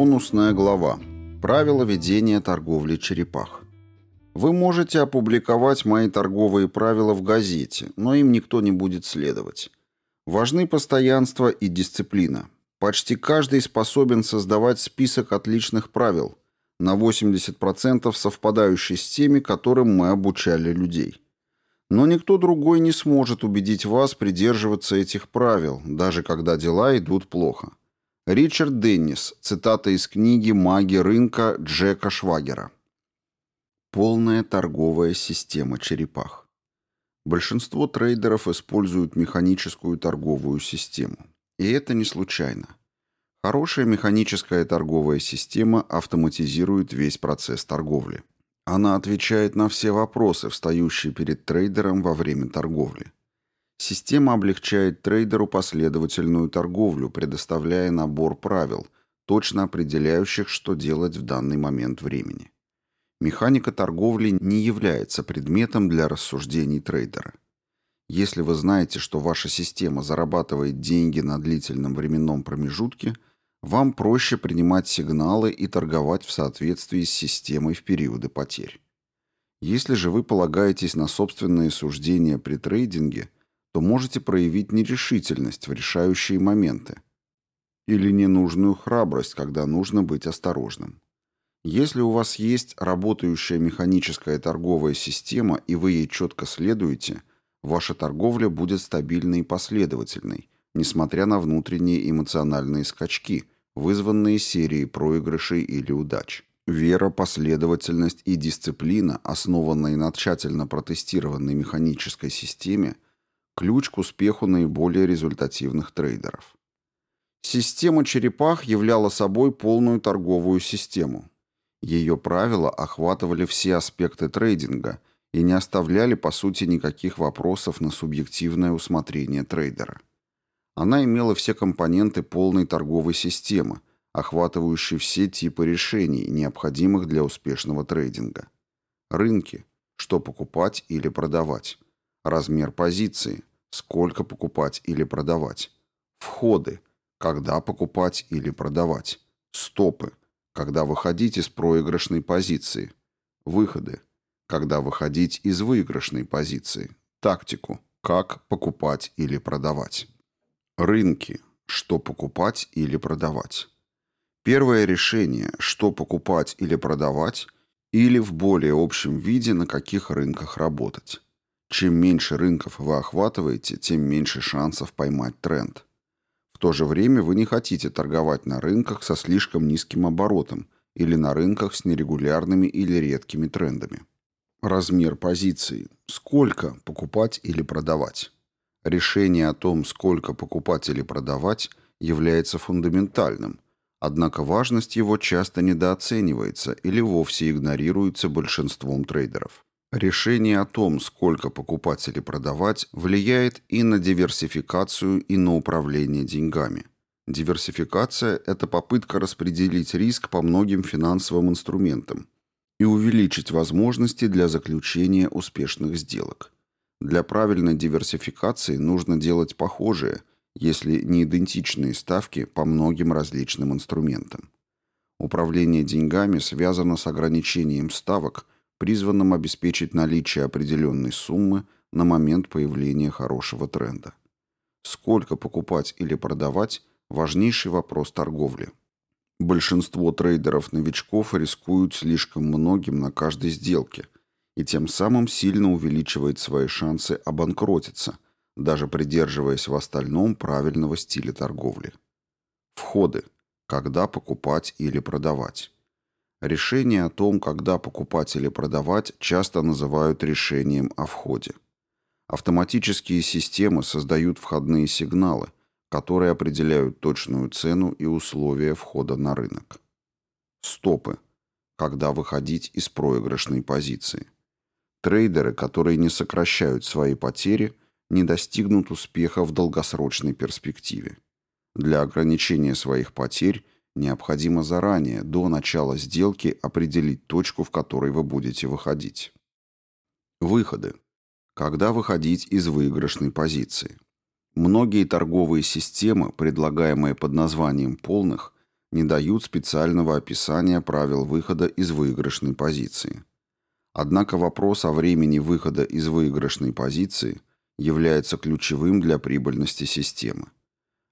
Бонусная глава. Правила ведения торговли черепах. Вы можете опубликовать мои торговые правила в газете, но им никто не будет следовать. Важны постоянство и дисциплина. Почти каждый способен создавать список отличных правил, на 80% совпадающий с теми, которым мы обучали людей. Но никто другой не сможет убедить вас придерживаться этих правил, даже когда дела идут плохо. Ричард Деннис. Цитата из книги «Маги рынка» Джека Швагера. Полная торговая система черепах. Большинство трейдеров используют механическую торговую систему. И это не случайно. Хорошая механическая торговая система автоматизирует весь процесс торговли. Она отвечает на все вопросы, встающие перед трейдером во время торговли. Система облегчает трейдеру последовательную торговлю, предоставляя набор правил, точно определяющих, что делать в данный момент времени. Механика торговли не является предметом для рассуждений трейдера. Если вы знаете, что ваша система зарабатывает деньги на длительном временном промежутке, вам проще принимать сигналы и торговать в соответствии с системой в периоды потерь. Если же вы полагаетесь на собственные суждения при трейдинге – то можете проявить нерешительность в решающие моменты или ненужную храбрость, когда нужно быть осторожным. Если у вас есть работающая механическая торговая система и вы ей четко следуете, ваша торговля будет стабильной и последовательной, несмотря на внутренние эмоциональные скачки, вызванные серией проигрышей или удач. Вера, последовательность и дисциплина, основанные на тщательно протестированной механической системе – ключ к успеху наиболее результативных трейдеров. Система черепах являла собой полную торговую систему. Ее правила охватывали все аспекты трейдинга и не оставляли, по сути, никаких вопросов на субъективное усмотрение трейдера. Она имела все компоненты полной торговой системы, охватывающей все типы решений, необходимых для успешного трейдинга. Рынки, что покупать или продавать, размер позиции, сколько покупать или продавать, входы, когда покупать или продавать, стопы, когда выходить из проигрышной позиции, выходы, когда выходить из выигрышной позиции, тактику, как покупать или продавать, рынки, что покупать или продавать. Первое решение, что покупать или продавать, или в более общем виде на каких рынках работать. Чем меньше рынков вы охватываете, тем меньше шансов поймать тренд. В то же время вы не хотите торговать на рынках со слишком низким оборотом или на рынках с нерегулярными или редкими трендами. Размер позиции. Сколько покупать или продавать. Решение о том, сколько покупать или продавать, является фундаментальным, однако важность его часто недооценивается или вовсе игнорируется большинством трейдеров. Решение о том, сколько покупать или продавать, влияет и на диверсификацию, и на управление деньгами. Диверсификация – это попытка распределить риск по многим финансовым инструментам и увеличить возможности для заключения успешных сделок. Для правильной диверсификации нужно делать похожие, если не идентичные ставки по многим различным инструментам. Управление деньгами связано с ограничением ставок – призванном обеспечить наличие определенной суммы на момент появления хорошего тренда. Сколько покупать или продавать – важнейший вопрос торговли. Большинство трейдеров-новичков рискуют слишком многим на каждой сделке и тем самым сильно увеличивает свои шансы обанкротиться, даже придерживаясь в остальном правильного стиля торговли. Входы. Когда покупать или продавать. Решение о том, когда покупать или продавать, часто называют решением о входе. Автоматические системы создают входные сигналы, которые определяют точную цену и условия входа на рынок. Стопы. Когда выходить из проигрышной позиции. Трейдеры, которые не сокращают свои потери, не достигнут успеха в долгосрочной перспективе. Для ограничения своих потерь Необходимо заранее, до начала сделки, определить точку, в которой вы будете выходить. Выходы. Когда выходить из выигрышной позиции? Многие торговые системы, предлагаемые под названием полных, не дают специального описания правил выхода из выигрышной позиции. Однако вопрос о времени выхода из выигрышной позиции является ключевым для прибыльности системы.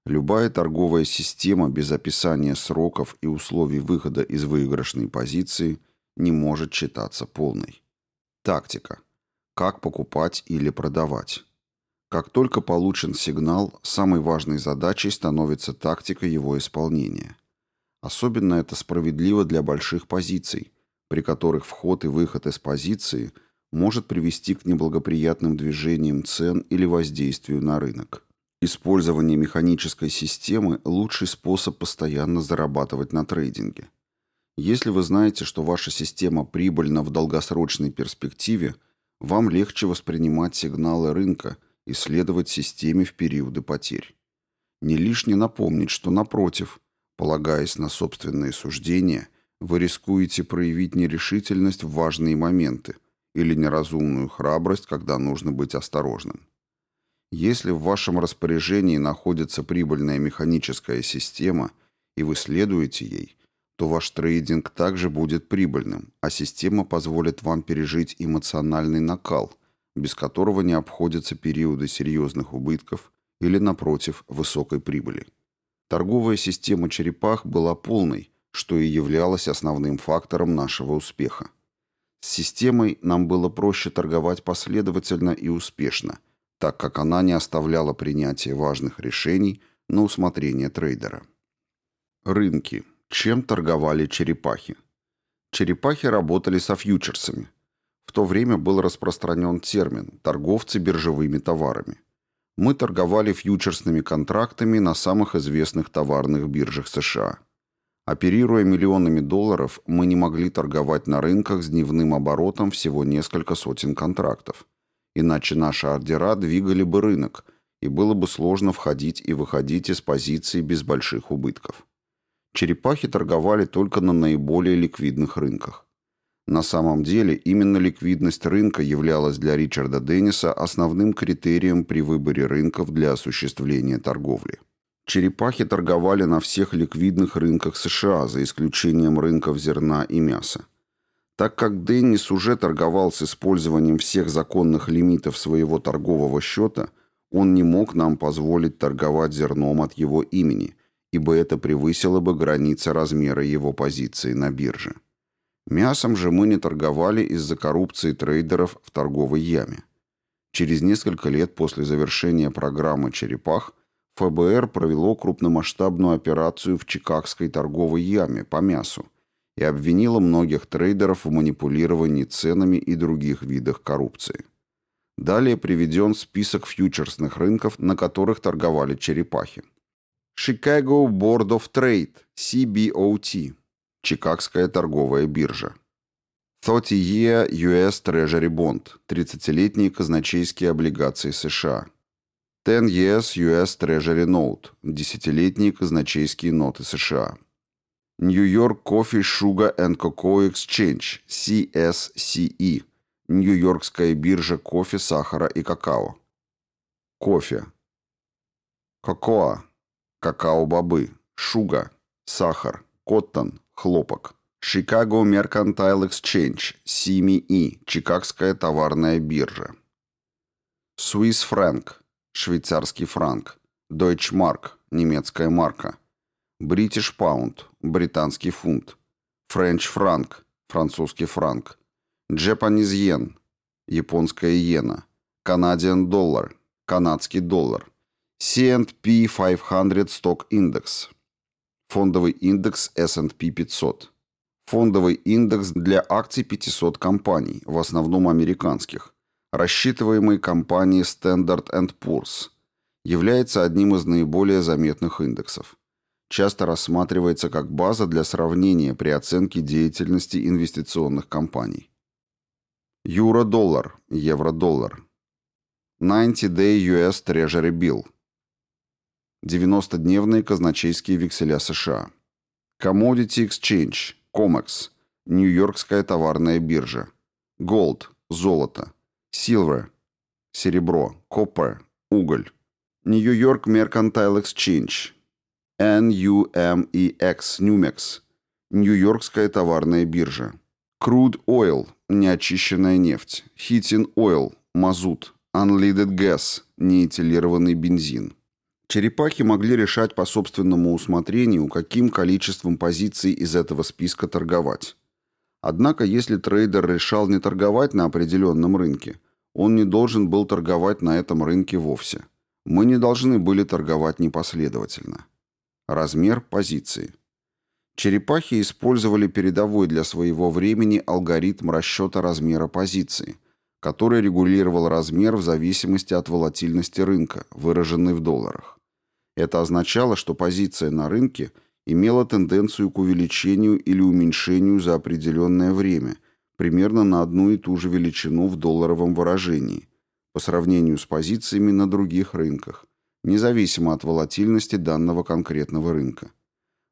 Любая торговая система без описания сроков и условий выхода из выигрышной позиции не может считаться полной. Тактика. Как покупать или продавать. Как только получен сигнал, самой важной задачей становится тактика его исполнения. Особенно это справедливо для больших позиций, при которых вход и выход из позиции может привести к неблагоприятным движениям цен или воздействию на рынок. Использование механической системы – лучший способ постоянно зарабатывать на трейдинге. Если вы знаете, что ваша система прибыльна в долгосрочной перспективе, вам легче воспринимать сигналы рынка – и следовать системе в периоды потерь. Не лишне напомнить, что напротив, полагаясь на собственные суждения, вы рискуете проявить нерешительность в важные моменты или неразумную храбрость, когда нужно быть осторожным. Если в вашем распоряжении находится прибыльная механическая система, и вы следуете ей, то ваш трейдинг также будет прибыльным, а система позволит вам пережить эмоциональный накал, без которого не обходятся периоды серьезных убытков или, напротив, высокой прибыли. Торговая система черепах была полной, что и являлось основным фактором нашего успеха. С системой нам было проще торговать последовательно и успешно, так как она не оставляла принятие важных решений на усмотрение трейдера. Рынки. Чем торговали черепахи? Черепахи работали со фьючерсами – в то время был распространен термин «торговцы биржевыми товарами». Мы торговали фьючерсными контрактами на самых известных товарных биржах США. Оперируя миллионами долларов, мы не могли торговать на рынках с дневным оборотом всего несколько сотен контрактов. Иначе наши ордера двигали бы рынок, и было бы сложно входить и выходить из позиций без больших убытков. Черепахи торговали только на наиболее ликвидных рынках. На самом деле, именно ликвидность рынка являлась для Ричарда Денниса основным критерием при выборе рынков для осуществления торговли. Черепахи торговали на всех ликвидных рынках США, за исключением рынков зерна и мяса. Так как Деннис уже торговал с использованием всех законных лимитов своего торгового счета, он не мог нам позволить торговать зерном от его имени, ибо это превысило бы границы размера его позиции на бирже. Мясом же мы не торговали из-за коррупции трейдеров в торговой яме. Через несколько лет после завершения программы «Черепах» ФБР провело крупномасштабную операцию в Чикагской торговой яме по мясу и обвинило многих трейдеров в манипулировании ценами и других видах коррупции. Далее приведен список фьючерсных рынков, на которых торговали черепахи. Chicago Board of Trade, CBOT, Чикагская торговая биржа. 30-year US Treasury Bond, 30-летние казначейские облигации США. 10 years US Treasury Note, 10-летние казначейские ноты США. York Coffee Sugar and Cocoa Exchange, CSCE, Нью-Йоркская биржа кофе, сахара и какао. Кофе. Кокоа. Какао-бобы. Шуга. Сахар. Коттон хлопок. Chicago Mercantile Exchange, CME, Чикагская товарная биржа. Swiss Franc, швейцарский франк. Deutsche Mark, немецкая марка. British Pound, британский фунт. French Franc, французский франк. Japanese Yen, японская иена. Canadian Dollar, канадский доллар. C&P 500 Stock Index, Фондовый индекс S&P 500. Фондовый индекс для акций 500 компаний, в основном американских, рассчитываемый компанией Standard Poor's, является одним из наиболее заметных индексов. Часто рассматривается как база для сравнения при оценке деятельности инвестиционных компаний. Юро-доллар, евро-доллар. 90-day US Treasury Bill – 90-дневные казначейские векселя США. Commodity Exchange, COMEX, Нью-Йоркская товарная биржа. Gold, золото. Silver, серебро. Copper, уголь. Нью-Йорк Mercantile Exchange, NUMEX, NUMEX, Нью-Йоркская товарная биржа. Crude Oil, неочищенная нефть. Heating Oil, мазут. Unleaded Gas, неэтилированный бензин. Черепахи могли решать по собственному усмотрению, каким количеством позиций из этого списка торговать. Однако, если трейдер решал не торговать на определенном рынке, он не должен был торговать на этом рынке вовсе. Мы не должны были торговать непоследовательно. Размер позиции. Черепахи использовали передовой для своего времени алгоритм расчета размера позиции, который регулировал размер в зависимости от волатильности рынка, выраженной в долларах. Это означало, что позиция на рынке – имела тенденцию к увеличению или уменьшению за определенное время, примерно на одну и ту же величину в долларовом выражении, по сравнению с позициями на других рынках, независимо от волатильности данного конкретного рынка.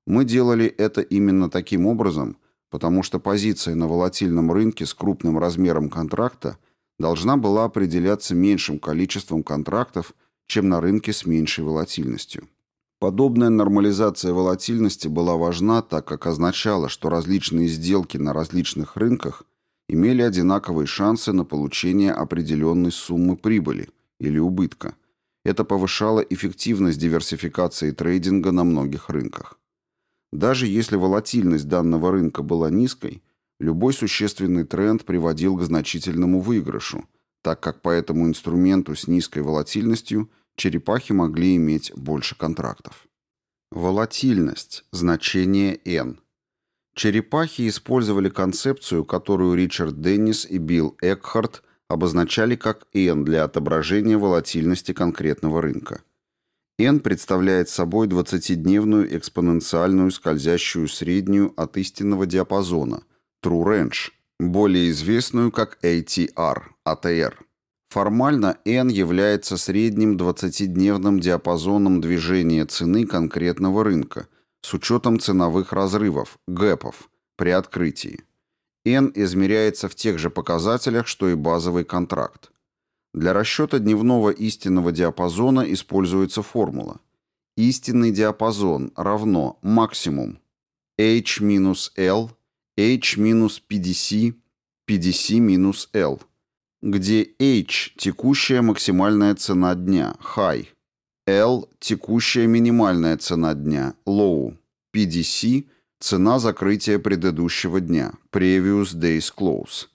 Мы делали это именно таким образом, потому что позиция на волатильном рынке с крупным размером контракта должна была определяться меньшим количеством контрактов, чем на рынке с меньшей волатильностью. Подобная нормализация волатильности была важна, так как означала, что различные сделки на различных рынках имели одинаковые шансы на получение определенной суммы прибыли или убытка. Это повышало эффективность диверсификации трейдинга на многих рынках. Даже если волатильность данного рынка была низкой, любой существенный тренд приводил к значительному выигрышу, так как по этому инструменту с низкой волатильностью – черепахи могли иметь больше контрактов. Волатильность. Значение n. Черепахи использовали концепцию, которую Ричард Деннис и Билл Экхарт обозначали как n для отображения волатильности конкретного рынка. n представляет собой 20-дневную экспоненциальную скользящую среднюю от истинного диапазона, true range, более известную как ATR, ATR. Формально N является средним 20-дневным диапазоном движения цены конкретного рынка с учетом ценовых разрывов, гэпов, при открытии. N измеряется в тех же показателях, что и базовый контракт. Для расчета дневного истинного диапазона используется формула. Истинный диапазон равно максимум H минус L, H минус PDC, PDC минус L – где H – текущая максимальная цена дня, high, L – текущая минимальная цена дня, low, PDC – цена закрытия предыдущего дня, previous day's close.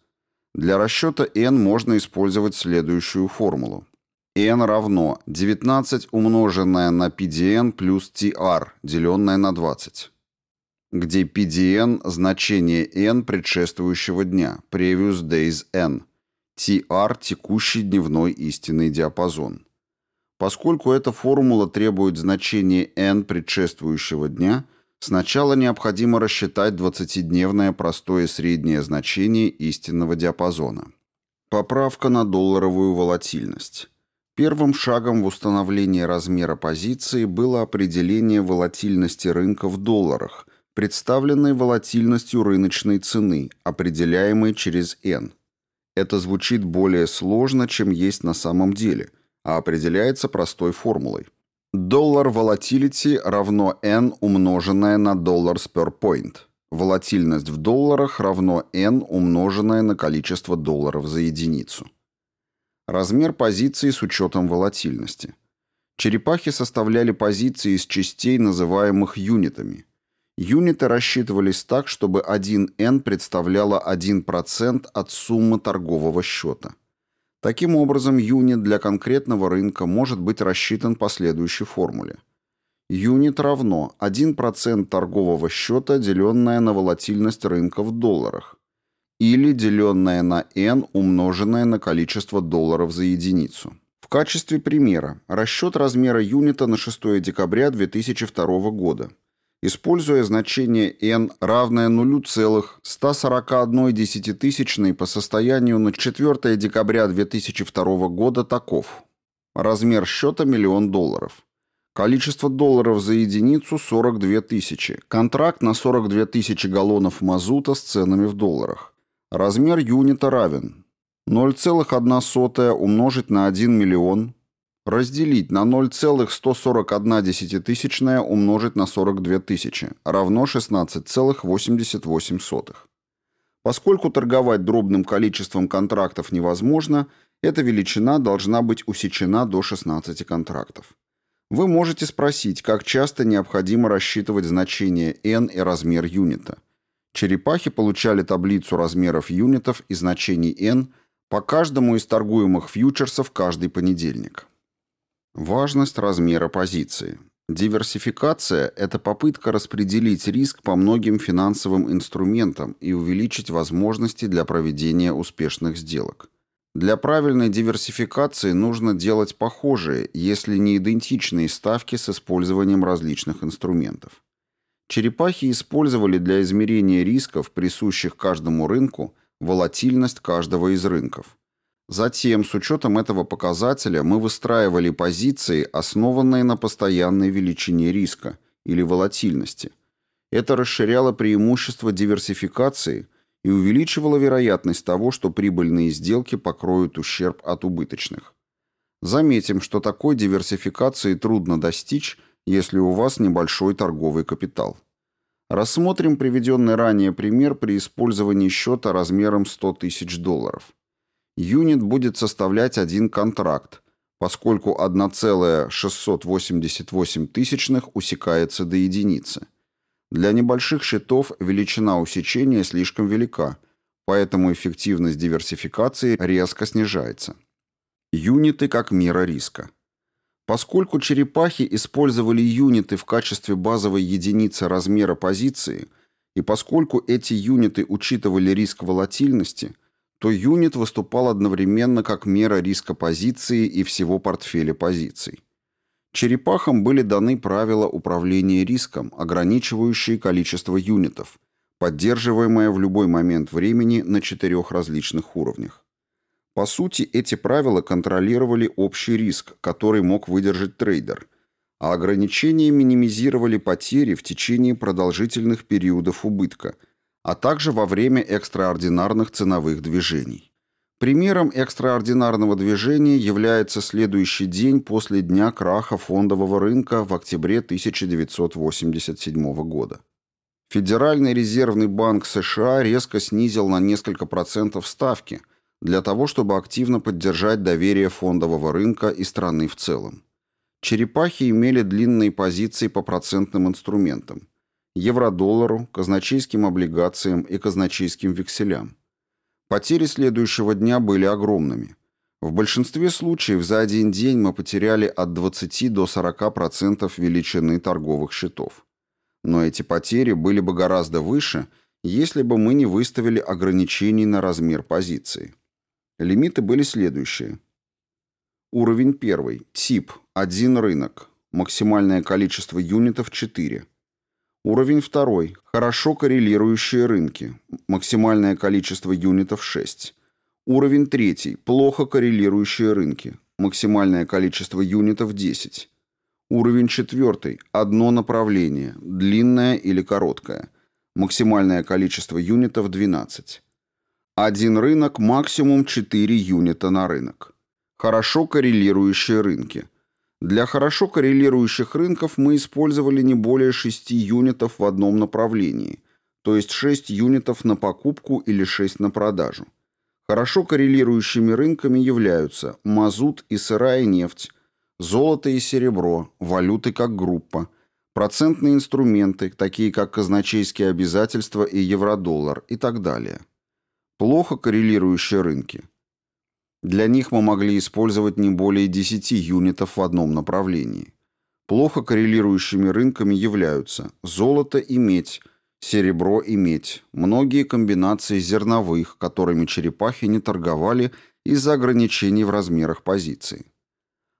Для расчета N можно использовать следующую формулу. N равно 19 умноженное на PDN плюс TR, деленное на 20 где PDN – значение N предшествующего дня, previous days N – TR – текущий дневной истинный диапазон. Поскольку эта формула требует значения n предшествующего дня, сначала необходимо рассчитать 20-дневное простое среднее значение истинного диапазона. Поправка на долларовую волатильность. Первым шагом в установлении размера позиции было определение волатильности рынка в долларах, представленной волатильностью рыночной цены, определяемой через n – это звучит более сложно, чем есть на самом деле, а определяется простой формулой. Доллар volatility равно n умноженное на dollars per point. Волатильность в долларах равно n умноженное на количество долларов за единицу. Размер позиции с учетом волатильности. Черепахи составляли позиции из частей, называемых юнитами – Юниты рассчитывались так, чтобы 1N представляла 1% от суммы торгового счета. Таким образом, юнит для конкретного рынка может быть рассчитан по следующей формуле. Юнит равно 1% торгового счета, деленное на волатильность рынка в долларах, или деленное на n, умноженное на количество долларов за единицу. В качестве примера расчет размера юнита на 6 декабря 2002 года – Используя значение n равное 0,141 десятитысячной по состоянию на 4 декабря 2002 года таков. Размер счета – миллион долларов. Количество долларов за единицу – 42 тысячи. Контракт на 42 тысячи галлонов мазута с ценами в долларах. Размер юнита равен 0,1 умножить на 1 миллион Разделить на 0,141 умножить на 42 тысячи равно 16,88. Поскольку торговать дробным количеством контрактов невозможно, эта величина должна быть усечена до 16 контрактов. Вы можете спросить, как часто необходимо рассчитывать значение n и размер юнита. Черепахи получали таблицу размеров юнитов и значений n по каждому из торгуемых фьючерсов каждый понедельник. Важность размера позиции. Диверсификация – это попытка распределить риск по многим финансовым инструментам и увеличить возможности для проведения успешных сделок. Для правильной диверсификации нужно делать похожие, если не идентичные ставки с использованием различных инструментов. Черепахи использовали для измерения рисков, присущих каждому рынку, волатильность каждого из рынков – Затем, с учетом этого показателя, мы выстраивали позиции, основанные на постоянной величине риска или волатильности. Это расширяло преимущество диверсификации и увеличивало вероятность того, что прибыльные сделки покроют ущерб от убыточных. Заметим, что такой диверсификации трудно достичь, если у вас небольшой торговый капитал. Рассмотрим приведенный ранее пример при использовании счета размером 100 тысяч долларов юнит будет составлять один контракт, поскольку 1,688 тысячных усекается до единицы. Для небольших счетов величина усечения слишком велика, поэтому эффективность диверсификации резко снижается. Юниты как мера риска. Поскольку черепахи использовали юниты в качестве базовой единицы размера позиции, и поскольку эти юниты учитывали риск волатильности – то юнит выступал одновременно как мера риска позиции и всего портфеля позиций. Черепахам были даны правила управления риском, ограничивающие количество юнитов, поддерживаемое в любой момент времени на четырех различных уровнях. По сути, эти правила контролировали общий риск, который мог выдержать трейдер, а ограничения минимизировали потери в течение продолжительных периодов убытка – а также во время экстраординарных ценовых движений. Примером экстраординарного движения является следующий день после дня краха фондового рынка в октябре 1987 года. Федеральный резервный банк США резко снизил на несколько процентов ставки для того, чтобы активно поддержать доверие фондового рынка и страны в целом. Черепахи имели длинные позиции по процентным инструментам евро-доллару, казначейским облигациям и казначейским векселям. Потери следующего дня были огромными. В большинстве случаев за один день мы потеряли от 20 до 40% величины торговых счетов. Но эти потери были бы гораздо выше, если бы мы не выставили ограничений на размер позиции. Лимиты были следующие. Уровень первый. Тип. Один рынок. Максимальное количество юнитов 4. Уровень второй. Хорошо коррелирующие рынки. Максимальное количество юнитов 6. Уровень третий. Плохо коррелирующие рынки. Максимальное количество юнитов 10. Уровень четвертый. Одно направление. Длинное или короткое. Максимальное количество юнитов 12. Один рынок, максимум 4 юнита на рынок. Хорошо коррелирующие рынки. Для хорошо коррелирующих рынков мы использовали не более 6 юнитов в одном направлении, то есть 6 юнитов на покупку или 6 на продажу. Хорошо коррелирующими рынками являются мазут и сырая нефть, золото и серебро, валюты как группа, процентные инструменты, такие как казначейские обязательства и евро-доллар и так далее. Плохо коррелирующие рынки – для них мы могли использовать не более 10 юнитов в одном направлении. Плохо коррелирующими рынками являются золото и медь, серебро и медь, многие комбинации зерновых, которыми черепахи не торговали из-за ограничений в размерах позиций.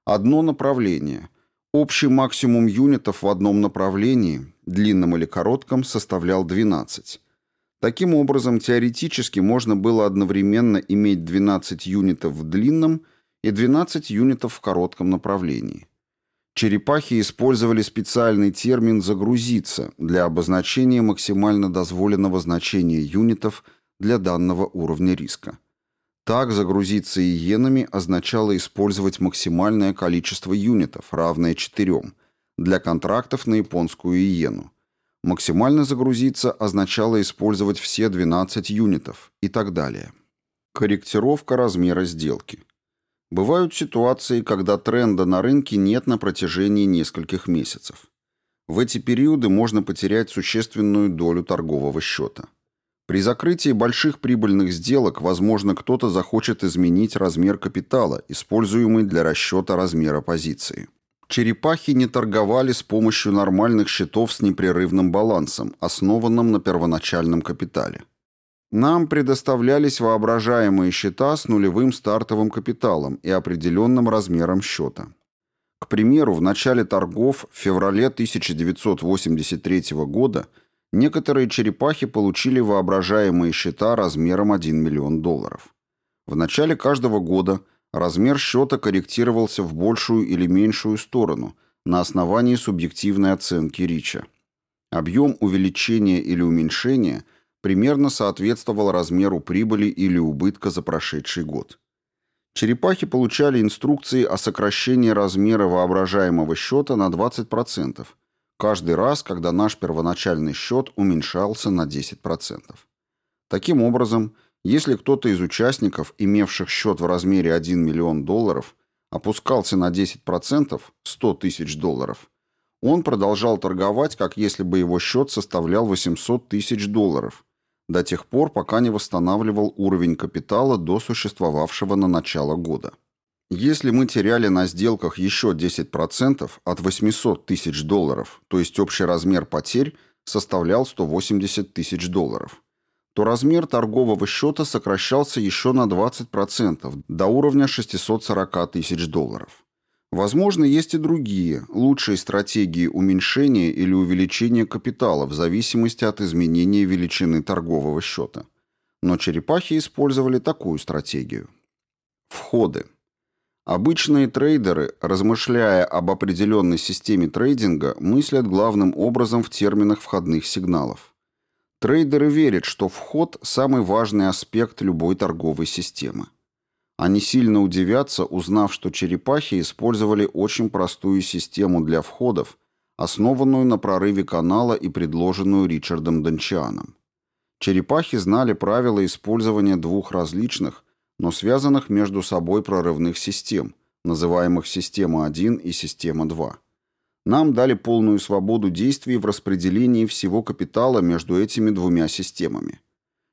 Одно направление. Общий максимум юнитов в одном направлении, длинном или коротком, составлял 12. Таким образом, теоретически можно было одновременно иметь 12 юнитов в длинном и 12 юнитов в коротком направлении. Черепахи использовали специальный термин «загрузиться» для обозначения максимально дозволенного значения юнитов для данного уровня риска. Так загрузиться иенами означало использовать максимальное количество юнитов, равное 4, для контрактов на японскую иену. Максимально загрузиться означало использовать все 12 юнитов и так далее. Корректировка размера сделки. Бывают ситуации, когда тренда на рынке нет на протяжении нескольких месяцев. В эти периоды можно потерять существенную долю торгового счета. При закрытии больших прибыльных сделок, возможно, кто-то захочет изменить размер капитала, используемый для расчета размера позиции. Черепахи не торговали с помощью нормальных счетов с непрерывным балансом, основанным на первоначальном капитале. Нам предоставлялись воображаемые счета с нулевым стартовым капиталом и определенным размером счета. К примеру, в начале торгов в феврале 1983 года – Некоторые черепахи получили воображаемые счета размером 1 миллион долларов. В начале каждого года размер счета корректировался в большую или меньшую сторону на основании субъективной оценки Рича. Объем увеличения или уменьшения примерно соответствовал размеру прибыли или убытка за прошедший год. Черепахи получали инструкции о сокращении размера воображаемого счета на 20%, каждый раз, когда наш первоначальный счет уменьшался на 10%. Таким образом, если кто-то из участников, имевших счет в размере 1 миллион долларов, опускался на 10%, 100 тысяч долларов, он продолжал торговать, как если бы его счет составлял 800 тысяч долларов, до тех пор, пока не восстанавливал уровень капитала до существовавшего на начало года. Если мы теряли на сделках еще 10% от 800 тысяч долларов, то есть общий размер потерь составлял 180 тысяч долларов, то размер торгового счета сокращался еще на 20% до уровня 640 тысяч долларов. Возможно, есть и другие, лучшие стратегии уменьшения или увеличения капитала в зависимости от изменения величины торгового счета. Но черепахи использовали такую стратегию. Входы. Обычные трейдеры, размышляя об определенной системе трейдинга, мыслят главным образом в терминах входных сигналов. Трейдеры верят, что вход – самый важный аспект любой торговой системы. Они сильно удивятся, узнав, что черепахи использовали очень простую систему для входов, основанную на прорыве канала и предложенную Ричардом Дончианом. Черепахи знали правила использования двух различных – но связанных между собой прорывных систем, называемых система 1 и система 2. Нам дали полную свободу действий в распределении всего капитала между этими двумя системами.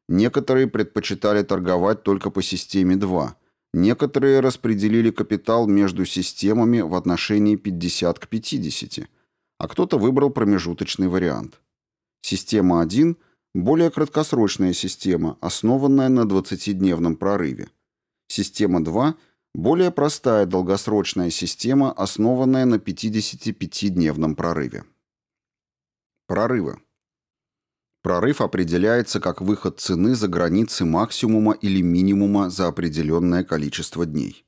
Некоторые предпочитали торговать только по системе 2, некоторые распределили капитал между системами в отношении 50 к 50, а кто-то выбрал промежуточный вариант. Система 1 – более краткосрочная система, основанная на 20-дневном прорыве. Система 2 – более простая долгосрочная система, основанная на 55-дневном прорыве. Прорывы. Прорыв определяется как выход цены за границы максимума или минимума за определенное количество дней.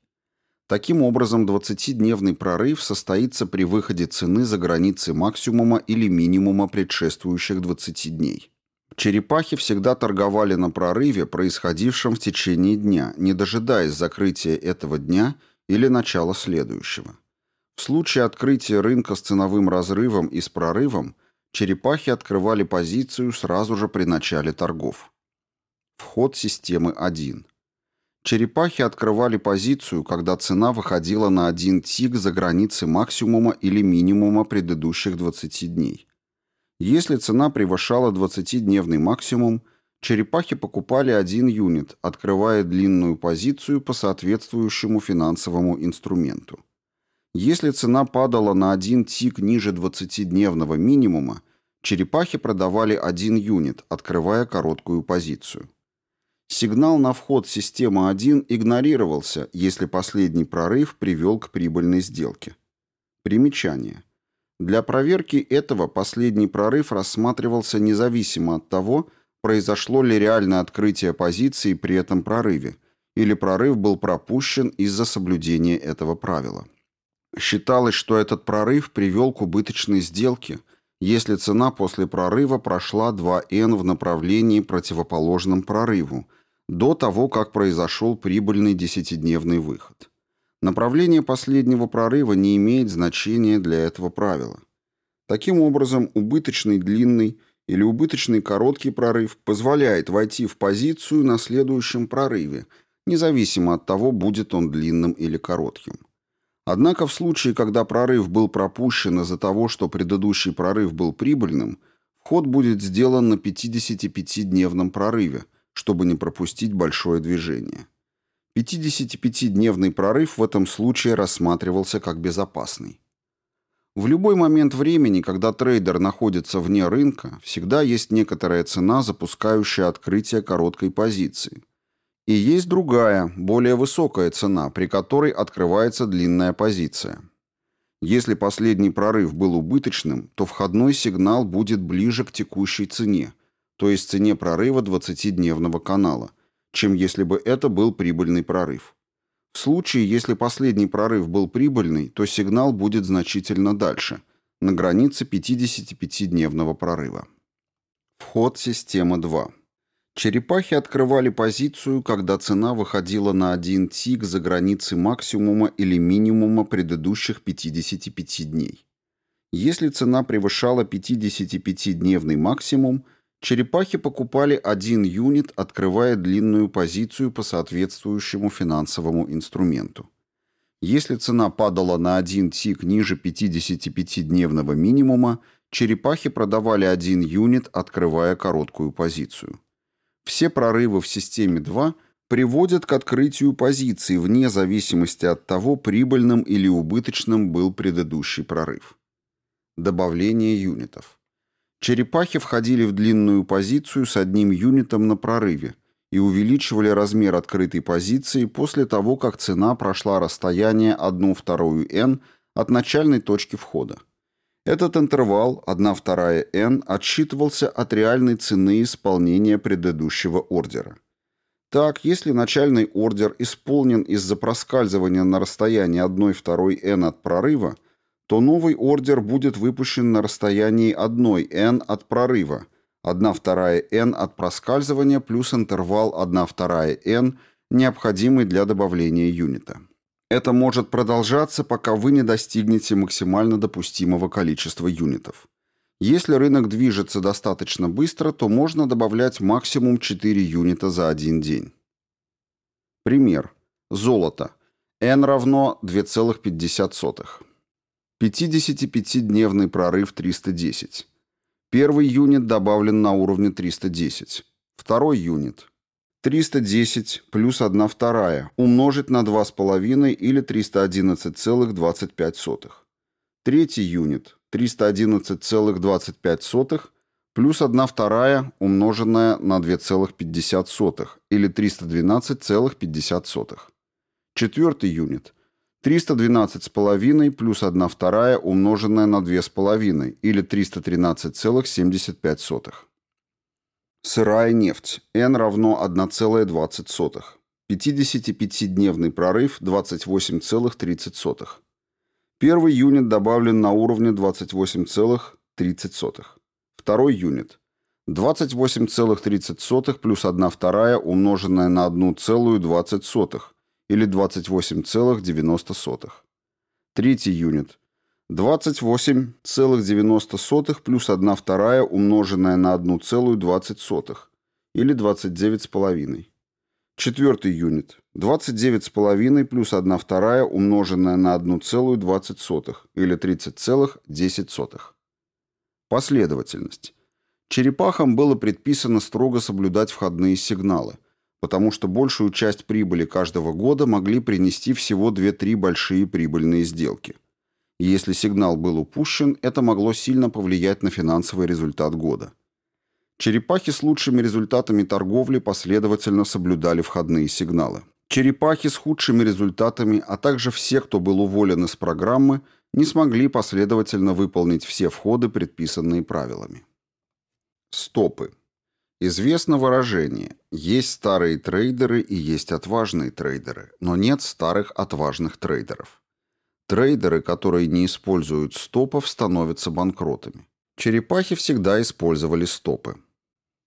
Таким образом, 20-дневный прорыв состоится при выходе цены за границы максимума или минимума предшествующих 20 дней. Черепахи всегда торговали на прорыве, происходившем в течение дня, не дожидаясь закрытия этого дня или начала следующего. В случае открытия рынка с ценовым разрывом и с прорывом, черепахи открывали позицию сразу же при начале торгов. Вход системы 1. Черепахи открывали позицию, когда цена выходила на один тик за границы максимума или минимума предыдущих 20 дней. Если цена превышала 20-дневный максимум, черепахи покупали один юнит, открывая длинную позицию по соответствующему финансовому инструменту. Если цена падала на один тик ниже 20-дневного минимума, черепахи продавали один юнит, открывая короткую позицию. Сигнал на вход системы 1 игнорировался, если последний прорыв привел к прибыльной сделке. Примечание. Для проверки этого последний прорыв рассматривался независимо от того, произошло ли реальное открытие позиции при этом прорыве, или прорыв был пропущен из-за соблюдения этого правила. Считалось, что этот прорыв привел к убыточной сделке, если цена после прорыва прошла 2N в направлении противоположном прорыву, до того, как произошел прибыльный десятидневный выход. Направление последнего прорыва не имеет значения для этого правила. Таким образом, убыточный длинный или убыточный короткий прорыв позволяет войти в позицию на следующем прорыве, независимо от того, будет он длинным или коротким. Однако в случае, когда прорыв был пропущен из-за того, что предыдущий прорыв был прибыльным, вход будет сделан на 55-дневном прорыве, чтобы не пропустить большое движение. 55-дневный прорыв в этом случае рассматривался как безопасный. В любой момент времени, когда трейдер находится вне рынка, всегда есть некоторая цена, запускающая открытие короткой позиции – и есть другая, более высокая цена, при которой открывается длинная позиция. Если последний прорыв был убыточным, то входной сигнал будет ближе к текущей цене, то есть цене прорыва 20-дневного канала, чем если бы это был прибыльный прорыв. В случае, если последний прорыв был прибыльный, то сигнал будет значительно дальше, на границе 55-дневного прорыва. Вход системы 2. Черепахи открывали позицию, когда цена выходила на один тик за границы максимума или минимума предыдущих 55 дней. Если цена превышала 55-дневный максимум, черепахи покупали один юнит, открывая длинную позицию по соответствующему финансовому инструменту. Если цена падала на один тик ниже 55-дневного минимума, черепахи продавали один юнит, открывая короткую позицию. Все прорывы в системе 2 приводят к открытию позиций вне зависимости от того, прибыльным или убыточным был предыдущий прорыв. Добавление юнитов. Черепахи входили в длинную позицию с одним юнитом на прорыве и увеличивали размер открытой позиции после того, как цена прошла расстояние 1 вторую n от начальной точки входа. Этот интервал, 1 вторая n, отсчитывался от реальной цены исполнения предыдущего ордера. Так, если начальный ордер исполнен из-за проскальзывания на расстоянии 1 второй n от прорыва, то новый ордер будет выпущен на расстоянии 1 n от прорыва, 1 вторая n от проскальзывания плюс интервал 1 вторая n, необходимый для добавления юнита. Это может продолжаться, пока вы не достигнете максимально допустимого количества юнитов. Если рынок движется достаточно быстро, то можно добавлять максимум 4 юнита за один день. Пример. Золото. N равно 2,50. 55-дневный прорыв 310. Первый юнит добавлен на уровне 310. Второй юнит 310 плюс 1 вторая умножить на 2,5 или 311,25. Третий юнит 311,25 плюс 1 вторая умноженная на 2,50 или 312,50. Четвертый юнит 312,5 плюс 1 вторая умноженная на 2,5 или 313,75. Сырая нефть. N равно 1,20. 55-дневный прорыв 28,30. Первый юнит добавлен на уровне 28,30. Второй юнит. 28,30 плюс 1 вторая умноженная на 1,20 или 28,90. Третий юнит. 28,90 плюс 1 вторая умноженная на 1,20 или 29,5. Четвертый юнит. 29,5 плюс 1 вторая умноженная на 1,20 или 30,10. Последовательность. Черепахам было предписано строго соблюдать входные сигналы, потому что большую часть прибыли каждого года могли принести всего 2-3 большие прибыльные сделки. Если сигнал был упущен, это могло сильно повлиять на финансовый результат года. Черепахи с лучшими результатами торговли последовательно соблюдали входные сигналы. Черепахи с худшими результатами, а также все, кто был уволен из программы, не смогли последовательно выполнить все входы, предписанные правилами. Стопы. Известно выражение «есть старые трейдеры и есть отважные трейдеры, но нет старых отважных трейдеров». Трейдеры, которые не используют стопов, становятся банкротами. Черепахи всегда использовали стопы.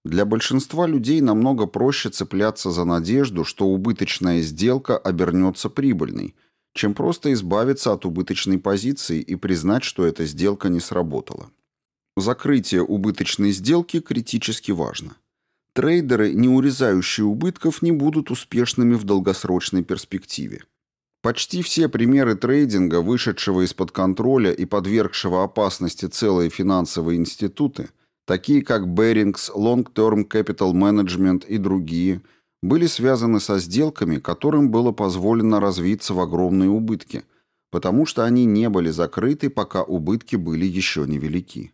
Для большинства людей намного проще цепляться за надежду, что убыточная сделка обернется прибыльной, чем просто избавиться от убыточной позиции и признать, что эта сделка не сработала. Закрытие убыточной сделки критически важно. Трейдеры, не урезающие убытков, не будут успешными в долгосрочной перспективе. Почти все примеры трейдинга, вышедшего из-под контроля и подвергшего опасности целые финансовые институты, такие как Barings, Long Term Capital Management и другие, были связаны со сделками, которым было позволено развиться в огромные убытки, потому что они не были закрыты, пока убытки были еще невелики.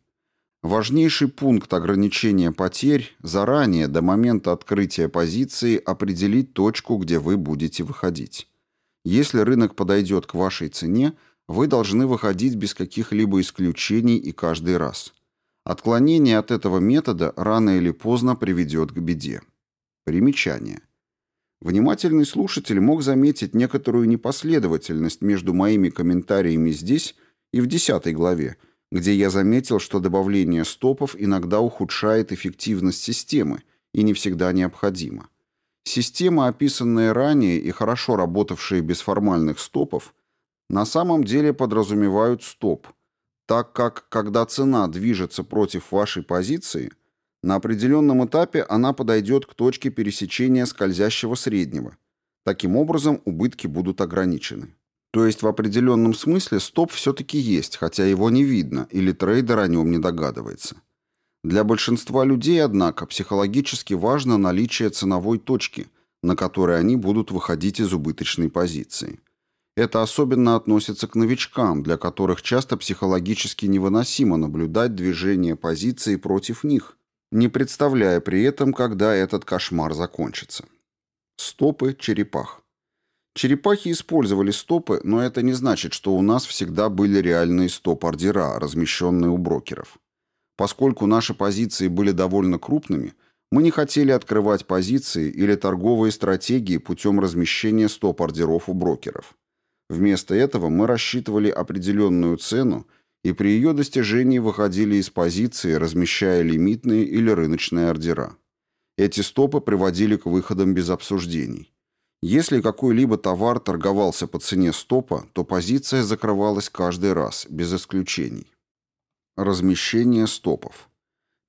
Важнейший пункт ограничения потерь – заранее, до момента открытия позиции, определить точку, где вы будете выходить. Если рынок подойдет к вашей цене, вы должны выходить без каких-либо исключений и каждый раз. Отклонение от этого метода рано или поздно приведет к беде. Примечание. Внимательный слушатель мог заметить некоторую непоследовательность между моими комментариями здесь и в 10 главе, где я заметил, что добавление стопов иногда ухудшает эффективность системы и не всегда необходимо. Системы, описанные ранее и хорошо работавшие без формальных стопов, на самом деле подразумевают стоп, так как, когда цена движется против вашей позиции, на определенном этапе она подойдет к точке пересечения скользящего среднего. Таким образом, убытки будут ограничены. То есть в определенном смысле стоп все-таки есть, хотя его не видно, или трейдер о нем не догадывается. Для большинства людей, однако, психологически важно наличие ценовой точки, на которой они будут выходить из убыточной позиции. Это особенно относится к новичкам, для которых часто психологически невыносимо наблюдать движение позиции против них, не представляя при этом, когда этот кошмар закончится. Стопы черепах. Черепахи использовали стопы, но это не значит, что у нас всегда были реальные стоп-ордера, размещенные у брокеров. Поскольку наши позиции были довольно крупными, мы не хотели открывать позиции или торговые стратегии путем размещения стоп-ордеров у брокеров. Вместо этого мы рассчитывали определенную цену и при ее достижении выходили из позиции, размещая лимитные или рыночные ордера. Эти стопы приводили к выходам без обсуждений. Если какой-либо товар торговался по цене стопа, то позиция закрывалась каждый раз, без исключений. Размещение стопов.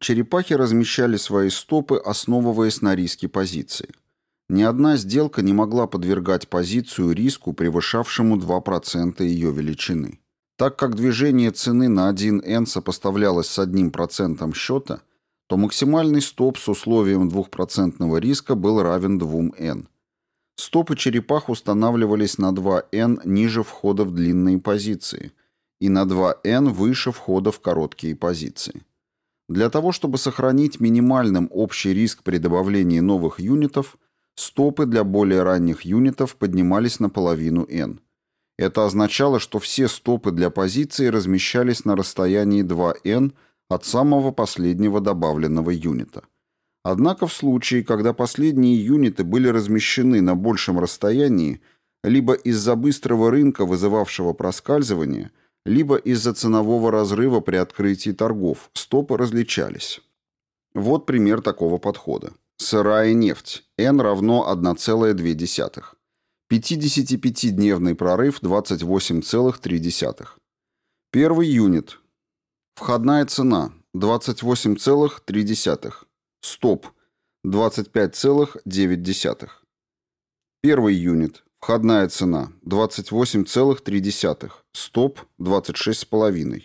Черепахи размещали свои стопы, основываясь на риске позиции. Ни одна сделка не могла подвергать позицию риску, превышавшему 2% ее величины. Так как движение цены на 1N сопоставлялось с 1% счета, то максимальный стоп с условием 2% риска был равен 2N. Стопы черепах устанавливались на 2N ниже входа в длинные позиции – и на 2n выше входа в короткие позиции. Для того, чтобы сохранить минимальным общий риск при добавлении новых юнитов, стопы для более ранних юнитов поднимались на половину n. Это означало, что все стопы для позиции размещались на расстоянии 2n от самого последнего добавленного юнита. Однако в случае, когда последние юниты были размещены на большем расстоянии, либо из-за быстрого рынка, вызывавшего проскальзывание – либо из-за ценового разрыва при открытии торгов стопы различались. Вот пример такого подхода. Сырая нефть. N равно 1,2. 55-дневный прорыв 28,3. Первый юнит. Входная цена 28,3. Стоп 25,9. Первый юнит. Входная цена 28,3. Стоп 26,5.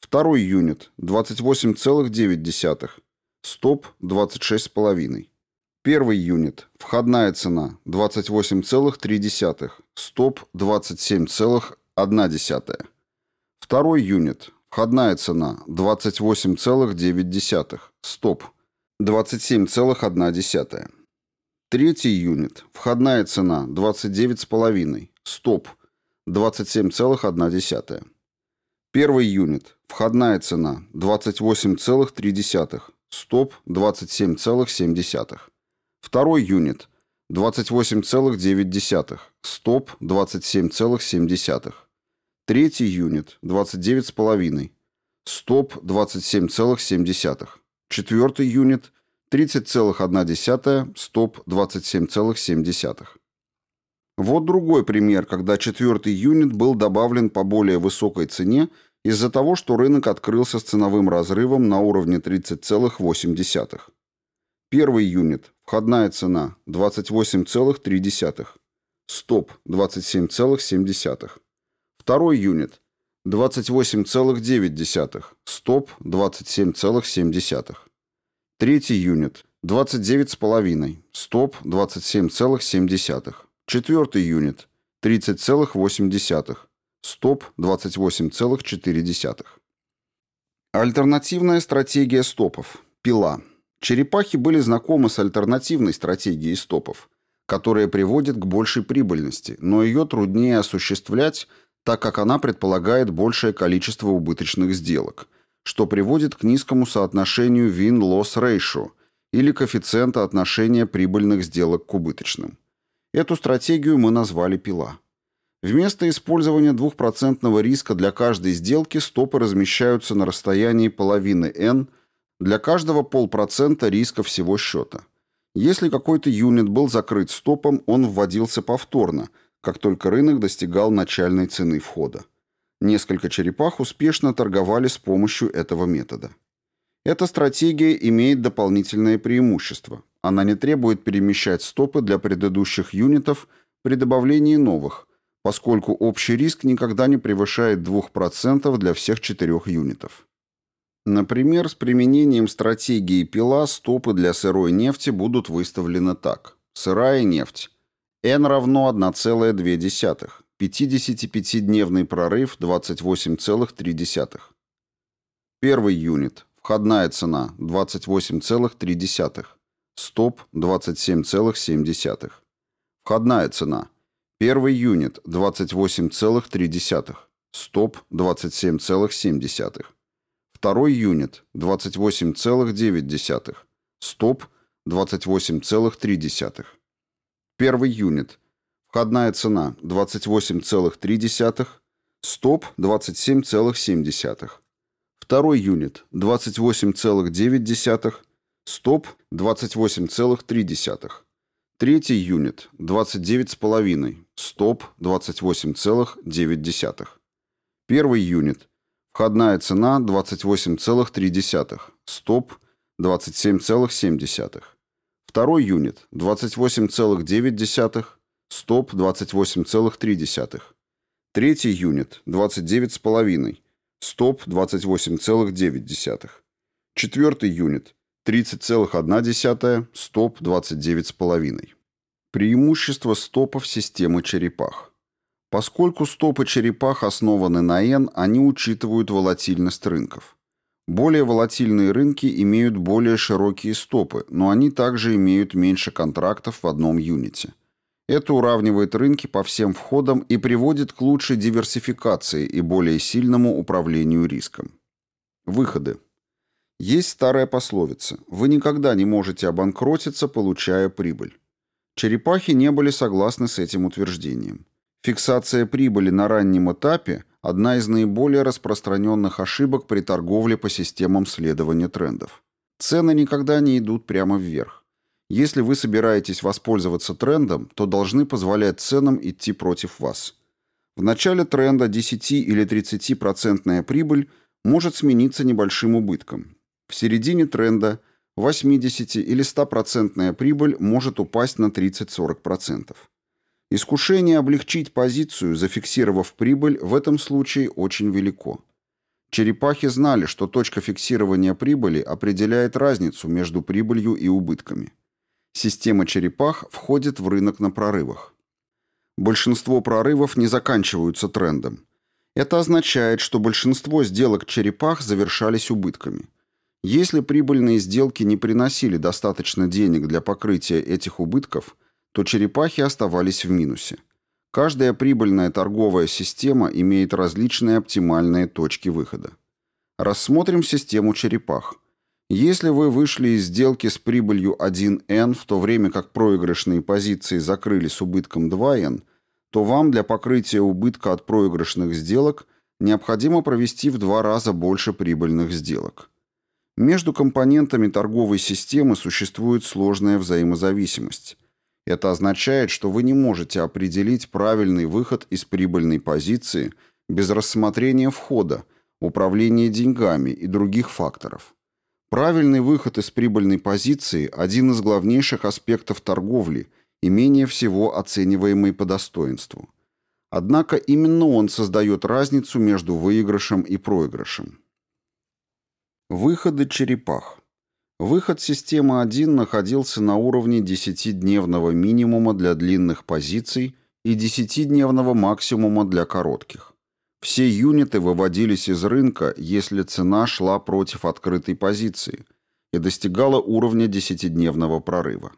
Второй юнит 28,9. Стоп 26,5. Первый юнит. Входная цена 28,3. Стоп 27,1. Второй юнит. Входная цена 28,9. Стоп 27,1. Третий юнит. Входная цена 29,5. Стоп 27,1. Первый юнит. Входная цена 28,3. Стоп 27,7. Второй юнит. 28,9. Стоп 27,7. Третий юнит. 29,5. Стоп 27,7. Четвертый юнит. 30,1, стоп 27,7. Вот другой пример, когда четвертый юнит был добавлен по более высокой цене из-за того, что рынок открылся с ценовым разрывом на уровне 30,8. Первый юнит, входная цена 28,3, стоп 27,7. Второй юнит 28,9, стоп 27,7. Третий юнит 29,5, стоп 27,7. Четвертый юнит 30,8, стоп 28,4. Альтернативная стратегия стопов. Пила. Черепахи были знакомы с альтернативной стратегией стопов, которая приводит к большей прибыльности, но ее труднее осуществлять, так как она предполагает большее количество убыточных сделок, что приводит к низкому соотношению win-loss ratio или коэффициента отношения прибыльных сделок к убыточным. Эту стратегию мы назвали «пила». Вместо использования двухпроцентного риска для каждой сделки стопы размещаются на расстоянии половины n для каждого полпроцента риска всего счета. Если какой-то юнит был закрыт стопом, он вводился повторно – как только рынок достигал начальной цены входа. Несколько черепах успешно торговали с помощью этого метода. Эта стратегия имеет дополнительное преимущество. Она не требует перемещать стопы для предыдущих юнитов при добавлении новых, поскольку общий риск никогда не превышает 2% для всех четырех юнитов. Например, с применением стратегии пила стопы для сырой нефти будут выставлены так. Сырая нефть n равно 1,2. 55-дневный прорыв 28,3. Первый юнит. Входная цена 28,3. Стоп 27,7. Входная цена. Первый юнит 28,3. Стоп 27,7. Второй юнит 28,9. Стоп 28,3. Первый юнит. Входная цена 28,3, стоп 27,7. Второй юнит 28,9, стоп 28,3. Третий юнит 29,5, стоп 28,9. Первый юнит. Входная цена 28,3, стоп 27,7. Второй юнит 28,9, стоп 28,3. Третий юнит 29,5, стоп 28,9. Четвертый юнит 30,1, стоп 29,5. Преимущество стопов системы черепах. Поскольку стопы черепах основаны на N, они учитывают волатильность рынков. Более волатильные рынки имеют более широкие стопы, но они также имеют меньше контрактов в одном юните. Это уравнивает рынки по всем входам и приводит к лучшей диверсификации и более сильному управлению риском. Выходы. Есть старая пословица «Вы никогда не можете обанкротиться, получая прибыль». Черепахи не были согласны с этим утверждением. Фиксация прибыли на раннем этапе – одна из наиболее распространенных ошибок при торговле по системам следования трендов. Цены никогда не идут прямо вверх. Если вы собираетесь воспользоваться трендом, то должны позволять ценам идти против вас. В начале тренда 10 или 30% прибыль может смениться небольшим убытком. В середине тренда 80 или 100% прибыль может упасть на 30-40%. Искушение облегчить позицию, зафиксировав прибыль, в этом случае очень велико. Черепахи знали, что точка фиксирования прибыли определяет разницу между прибылью и убытками. Система черепах входит в рынок на прорывах. Большинство прорывов не заканчиваются трендом. Это означает, что большинство сделок черепах завершались убытками. Если прибыльные сделки не приносили достаточно денег для покрытия этих убытков – то черепахи оставались в минусе. Каждая прибыльная торговая система имеет различные оптимальные точки выхода. Рассмотрим систему черепах. Если вы вышли из сделки с прибылью 1n, в то время как проигрышные позиции закрыли с убытком 2n, то вам для покрытия убытка от проигрышных сделок необходимо провести в два раза больше прибыльных сделок. Между компонентами торговой системы существует сложная взаимозависимость. Это означает, что вы не можете определить правильный выход из прибыльной позиции без рассмотрения входа, управления деньгами и других факторов. Правильный выход из прибыльной позиции – один из главнейших аспектов торговли и менее всего оцениваемый по достоинству. Однако именно он создает разницу между выигрышем и проигрышем. Выходы черепах. Выход системы 1 находился на уровне 10-дневного минимума для длинных позиций и 10-дневного максимума для коротких. Все юниты выводились из рынка, если цена шла против открытой позиции и достигала уровня 10-дневного прорыва.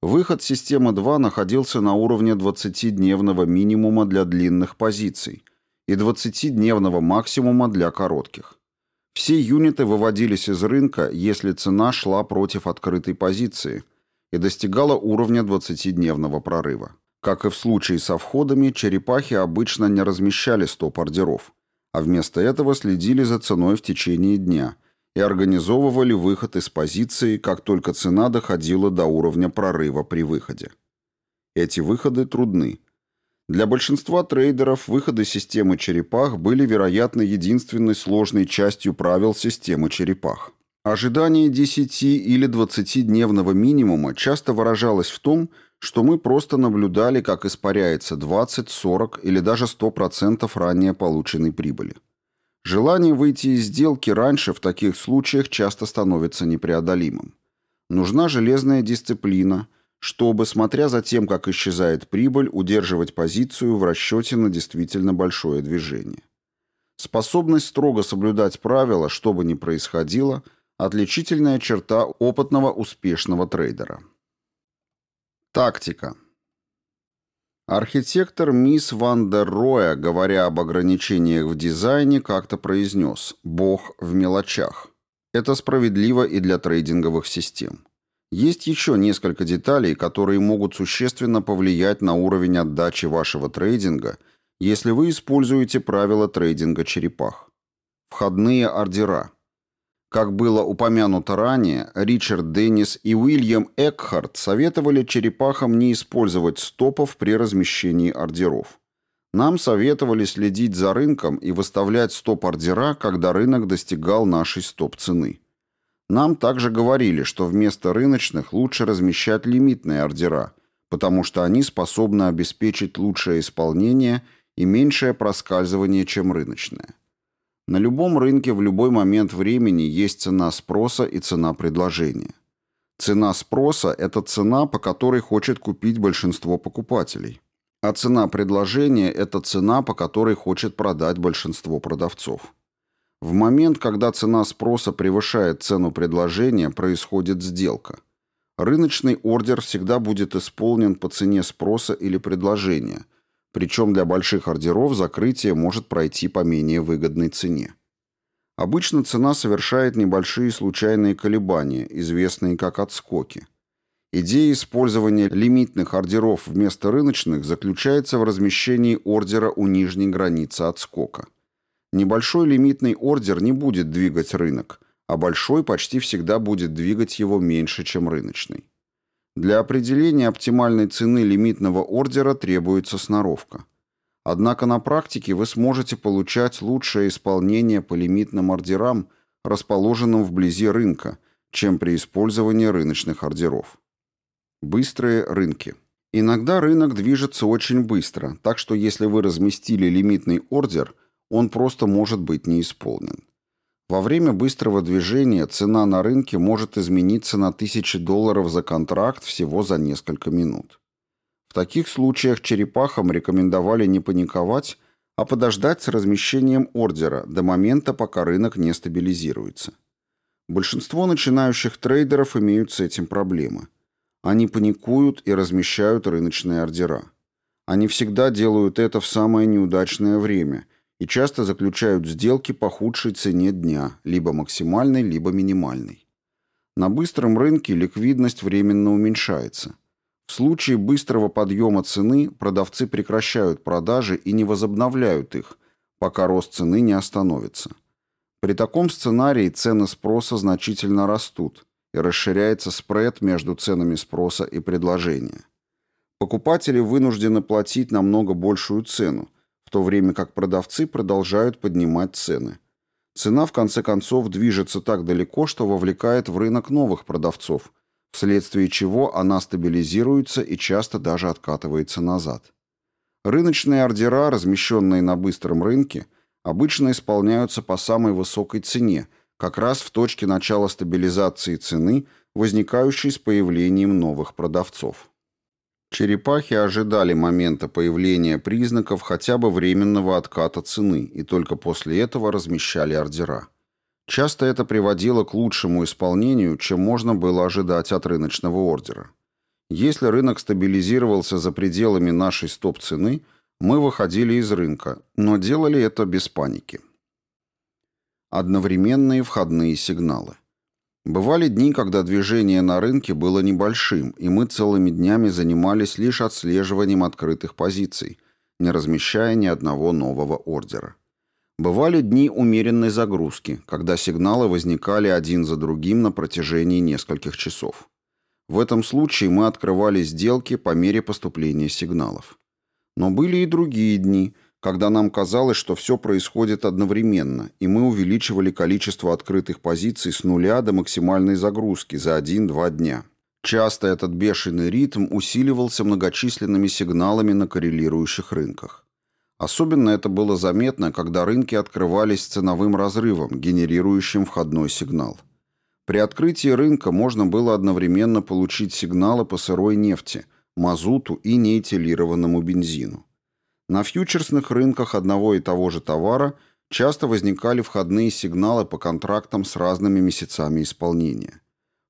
Выход системы 2 находился на уровне 20-дневного минимума для длинных позиций и 20-дневного максимума для коротких. Все юниты выводились из рынка, если цена шла против открытой позиции и достигала уровня 20-дневного прорыва. Как и в случае со входами, черепахи обычно не размещали стоп-ордеров, а вместо этого следили за ценой в течение дня и организовывали выход из позиции, как только цена доходила до уровня прорыва при выходе. Эти выходы трудны. Для большинства трейдеров выходы системы черепах были, вероятно, единственной сложной частью правил системы черепах. Ожидание 10 или 20-дневного минимума часто выражалось в том, что мы просто наблюдали, как испаряется 20, 40 или даже 100% ранее полученной прибыли. Желание выйти из сделки раньше в таких случаях часто становится непреодолимым. Нужна железная дисциплина, чтобы, смотря за тем, как исчезает прибыль, удерживать позицию в расчете на действительно большое движение. Способность строго соблюдать правила, что бы ни происходило, отличительная черта опытного успешного трейдера. Тактика. Архитектор мисс Ван дер Роя, говоря об ограничениях в дизайне, как-то произнес «Бог в мелочах». Это справедливо и для трейдинговых систем. Есть еще несколько деталей, которые могут существенно повлиять на уровень отдачи вашего трейдинга, если вы используете правила трейдинга черепах. Входные ордера – как было упомянуто ранее, Ричард Деннис и Уильям Экхарт советовали черепахам не использовать стопов при размещении ордеров. Нам советовали следить за рынком и выставлять стоп-ордера, когда рынок достигал нашей стоп-цены. Нам также говорили, что вместо рыночных лучше размещать лимитные ордера, потому что они способны обеспечить лучшее исполнение и меньшее проскальзывание, чем рыночные. На любом рынке в любой момент времени есть цена спроса и цена предложения. Цена спроса – это цена, по которой хочет купить большинство покупателей. А цена предложения – это цена, по которой хочет продать большинство продавцов. В момент, когда цена спроса превышает цену предложения, происходит сделка. Рыночный ордер всегда будет исполнен по цене спроса или предложения – причем для больших ордеров закрытие может пройти по менее выгодной цене. Обычно цена совершает небольшие случайные колебания, известные как отскоки. Идея использования лимитных ордеров вместо рыночных заключается в размещении ордера у нижней границы отскока. Небольшой лимитный ордер не будет двигать рынок, а большой почти всегда будет двигать его меньше, чем рыночный. Для определения оптимальной цены лимитного ордера требуется сноровка. Однако на практике вы сможете получать лучшее исполнение по лимитным ордерам, расположенным вблизи рынка, чем при использовании рыночных ордеров. Быстрые рынки. Иногда рынок движется очень быстро, так что если вы разместили лимитный ордер, он просто может быть не исполнен. Во время быстрого движения цена на рынке может измениться на тысячи долларов за контракт всего за несколько минут. В таких случаях черепахам рекомендовали не паниковать, а подождать с размещением ордера до момента, пока рынок не стабилизируется. Большинство начинающих трейдеров имеют с этим проблемы. Они паникуют и размещают рыночные ордера. Они всегда делают это в самое неудачное время – и часто заключают сделки по худшей цене дня, либо максимальной, либо минимальной. На быстром рынке ликвидность временно уменьшается. В случае быстрого подъема цены продавцы прекращают продажи и не возобновляют их, пока рост цены не остановится. При таком сценарии цены спроса значительно растут и расширяется спред между ценами спроса и предложения. Покупатели вынуждены платить намного большую цену, в то время как продавцы продолжают поднимать цены. Цена в конце концов движется так далеко, что вовлекает в рынок новых продавцов, вследствие чего она стабилизируется и часто даже откатывается назад. Рыночные ордера, размещенные на быстром рынке, обычно исполняются по самой высокой цене, как раз в точке начала стабилизации цены, возникающей с появлением новых продавцов. Черепахи ожидали момента появления признаков хотя бы временного отката цены и только после этого размещали ордера. Часто это приводило к лучшему исполнению, чем можно было ожидать от рыночного ордера. Если рынок стабилизировался за пределами нашей стоп-цены, мы выходили из рынка, но делали это без паники. Одновременные входные сигналы. Бывали дни, когда движение на рынке было небольшим, и мы целыми днями занимались лишь отслеживанием открытых позиций, не размещая ни одного нового ордера. Бывали дни умеренной загрузки, когда сигналы возникали один за другим на протяжении нескольких часов. В этом случае мы открывали сделки по мере поступления сигналов. Но были и другие дни, когда нам казалось, что все происходит одновременно, и мы увеличивали количество открытых позиций с нуля до максимальной загрузки за 1-2 дня. Часто этот бешеный ритм усиливался многочисленными сигналами на коррелирующих рынках. Особенно это было заметно, когда рынки открывались ценовым разрывом, генерирующим входной сигнал. При открытии рынка можно было одновременно получить сигналы по сырой нефти, мазуту и неэтилированному бензину. На фьючерсных рынках одного и того же товара часто возникали входные сигналы по контрактам с разными месяцами исполнения.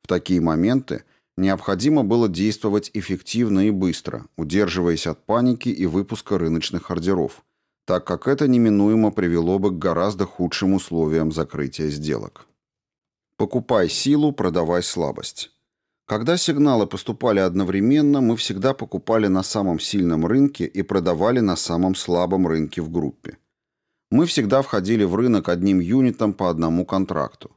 В такие моменты необходимо было действовать эффективно и быстро, удерживаясь от паники и выпуска рыночных ордеров, так как это неминуемо привело бы к гораздо худшим условиям закрытия сделок. Покупай силу, продавай слабость. Когда сигналы поступали одновременно, мы всегда покупали на самом сильном рынке и продавали на самом слабом рынке в группе. Мы всегда входили в рынок одним юнитом по одному контракту.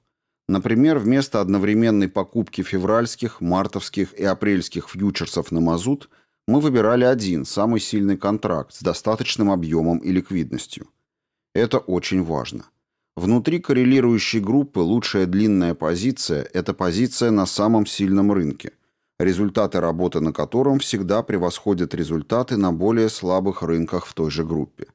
Например, вместо одновременной покупки февральских, мартовских и апрельских фьючерсов на мазут мы выбирали один, самый сильный контракт с достаточным объемом и ликвидностью. Это очень важно. Внутри коррелирующей группы лучшая длинная позиция – это позиция на самом сильном рынке, результаты работы на котором всегда превосходят результаты на более слабых рынках в той же группе.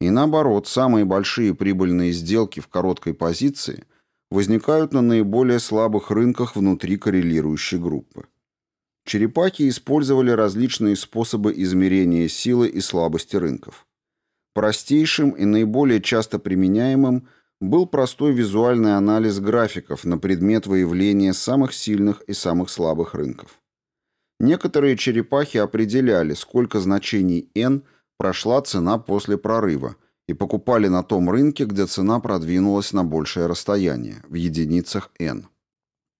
И наоборот, самые большие прибыльные сделки в короткой позиции возникают на наиболее слабых рынках внутри коррелирующей группы. Черепахи использовали различные способы измерения силы и слабости рынков. Простейшим и наиболее часто применяемым – был простой визуальный анализ графиков на предмет выявления самых сильных и самых слабых рынков. Некоторые черепахи определяли, сколько значений n прошла цена после прорыва, и покупали на том рынке, где цена продвинулась на большее расстояние, в единицах n.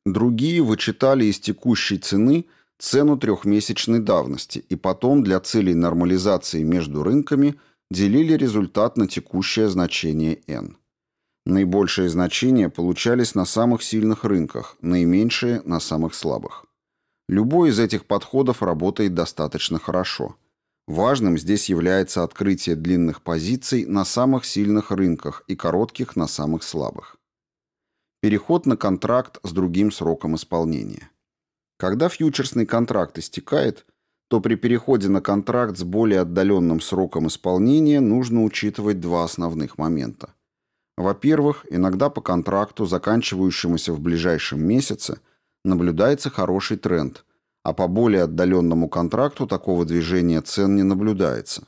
Другие вычитали из текущей цены цену трехмесячной давности и потом для целей нормализации между рынками делили результат на текущее значение n. Наибольшие значения получались на самых сильных рынках, наименьшие – на самых слабых. Любой из этих подходов работает достаточно хорошо. Важным здесь является открытие длинных позиций на самых сильных рынках и коротких на самых слабых. Переход на контракт с другим сроком исполнения. Когда фьючерсный контракт истекает, то при переходе на контракт с более отдаленным сроком исполнения нужно учитывать два основных момента – во-первых, иногда по контракту, заканчивающемуся в ближайшем месяце, наблюдается хороший тренд, а по более отдаленному контракту такого движения цен не наблюдается.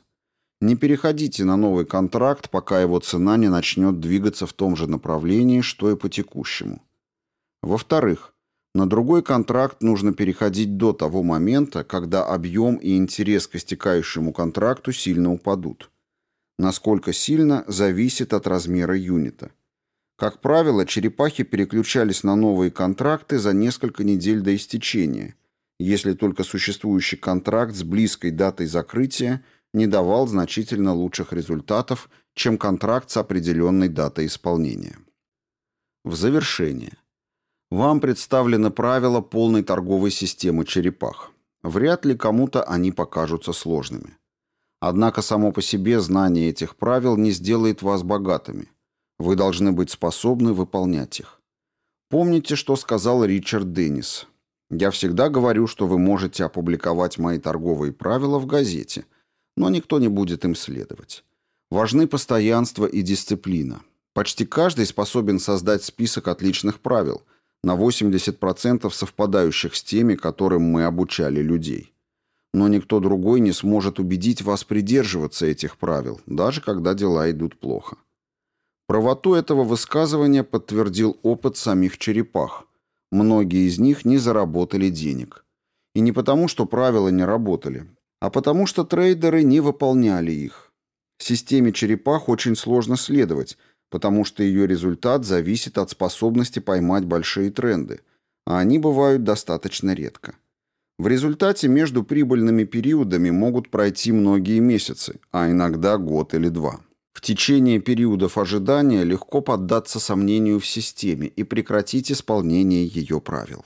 Не переходите на новый контракт, пока его цена не начнет двигаться в том же направлении, что и по текущему. Во-вторых, на другой контракт нужно переходить до того момента, когда объем и интерес к истекающему контракту сильно упадут. Насколько сильно, зависит от размера юнита. Как правило, черепахи переключались на новые контракты за несколько недель до истечения, если только существующий контракт с близкой датой закрытия не давал значительно лучших результатов, чем контракт с определенной датой исполнения. В завершение. Вам представлены правила полной торговой системы черепах. Вряд ли кому-то они покажутся сложными. Однако само по себе знание этих правил не сделает вас богатыми. Вы должны быть способны выполнять их. Помните, что сказал Ричард Деннис. «Я всегда говорю, что вы можете опубликовать мои торговые правила в газете, но никто не будет им следовать. Важны постоянство и дисциплина. Почти каждый способен создать список отличных правил, на 80% совпадающих с теми, которым мы обучали людей. Но никто другой не сможет убедить вас придерживаться этих правил, даже когда дела идут плохо. Правоту этого высказывания подтвердил опыт самих черепах. Многие из них не заработали денег. И не потому, что правила не работали, а потому, что трейдеры не выполняли их. Системе черепах очень сложно следовать, потому что ее результат зависит от способности поймать большие тренды, а они бывают достаточно редко. В результате между прибыльными периодами могут пройти многие месяцы, а иногда год или два. В течение периодов ожидания легко поддаться сомнению в системе и прекратить исполнение ее правил.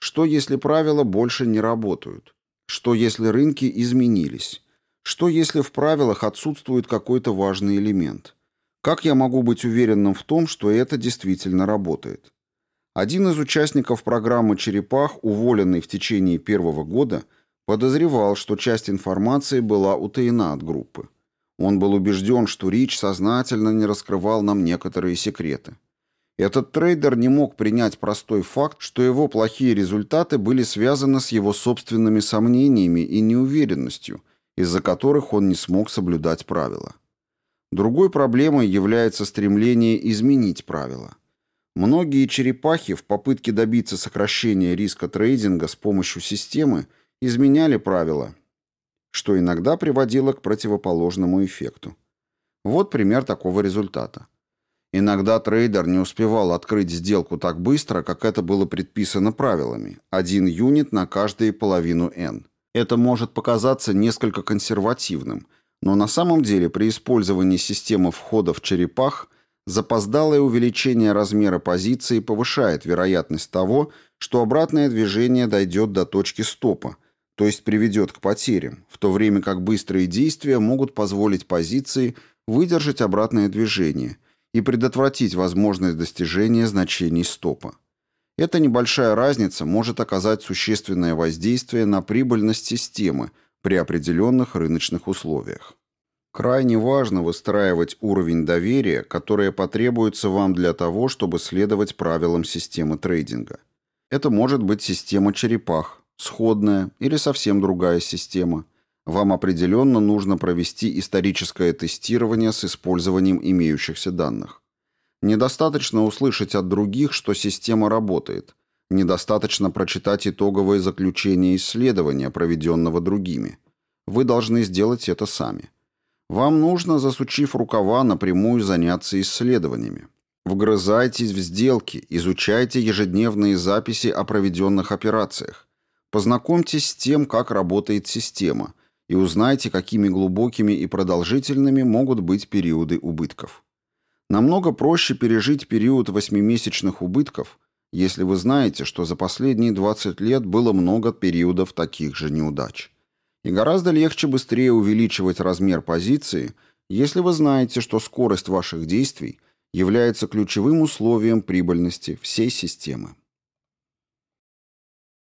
Что если правила больше не работают? Что если рынки изменились? Что если в правилах отсутствует какой-то важный элемент? Как я могу быть уверенным в том, что это действительно работает? Один из участников программы «Черепах», уволенный в течение первого года, подозревал, что часть информации была утаена от группы. Он был убежден, что Рич сознательно не раскрывал нам некоторые секреты. Этот трейдер не мог принять простой факт, что его плохие результаты были связаны с его собственными сомнениями и неуверенностью, из-за которых он не смог соблюдать правила. Другой проблемой является стремление изменить правила. Многие черепахи в попытке добиться сокращения риска трейдинга с помощью системы изменяли правила что иногда приводило к противоположному эффекту. Вот пример такого результата. Иногда трейдер не успевал открыть сделку так быстро, как это было предписано правилами. Один юнит на каждую половину n. Это может показаться несколько консервативным, но на самом деле при использовании системы входа в черепах запоздалое увеличение размера позиции повышает вероятность того, что обратное движение дойдет до точки стопа, то есть приведет к потерям, в то время как быстрые действия могут позволить позиции выдержать обратное движение и предотвратить возможность достижения значений стопа. Эта небольшая разница может оказать существенное воздействие на прибыльность системы при определенных рыночных условиях. Крайне важно выстраивать уровень доверия, которое потребуется вам для того, чтобы следовать правилам системы трейдинга. Это может быть система черепах, сходная или совсем другая система. Вам определенно нужно провести историческое тестирование с использованием имеющихся данных. Недостаточно услышать от других, что система работает. Недостаточно прочитать итоговое заключение исследования, проведенного другими. Вы должны сделать это сами. Вам нужно, засучив рукава, напрямую заняться исследованиями. Вгрызайтесь в сделки, изучайте ежедневные записи о проведенных операциях. Познакомьтесь с тем, как работает система, и узнайте, какими глубокими и продолжительными могут быть периоды убытков. Намного проще пережить период восьмимесячных убытков, если вы знаете, что за последние 20 лет было много периодов таких же неудач. И гораздо легче быстрее увеличивать размер позиции, если вы знаете, что скорость ваших действий является ключевым условием прибыльности всей системы.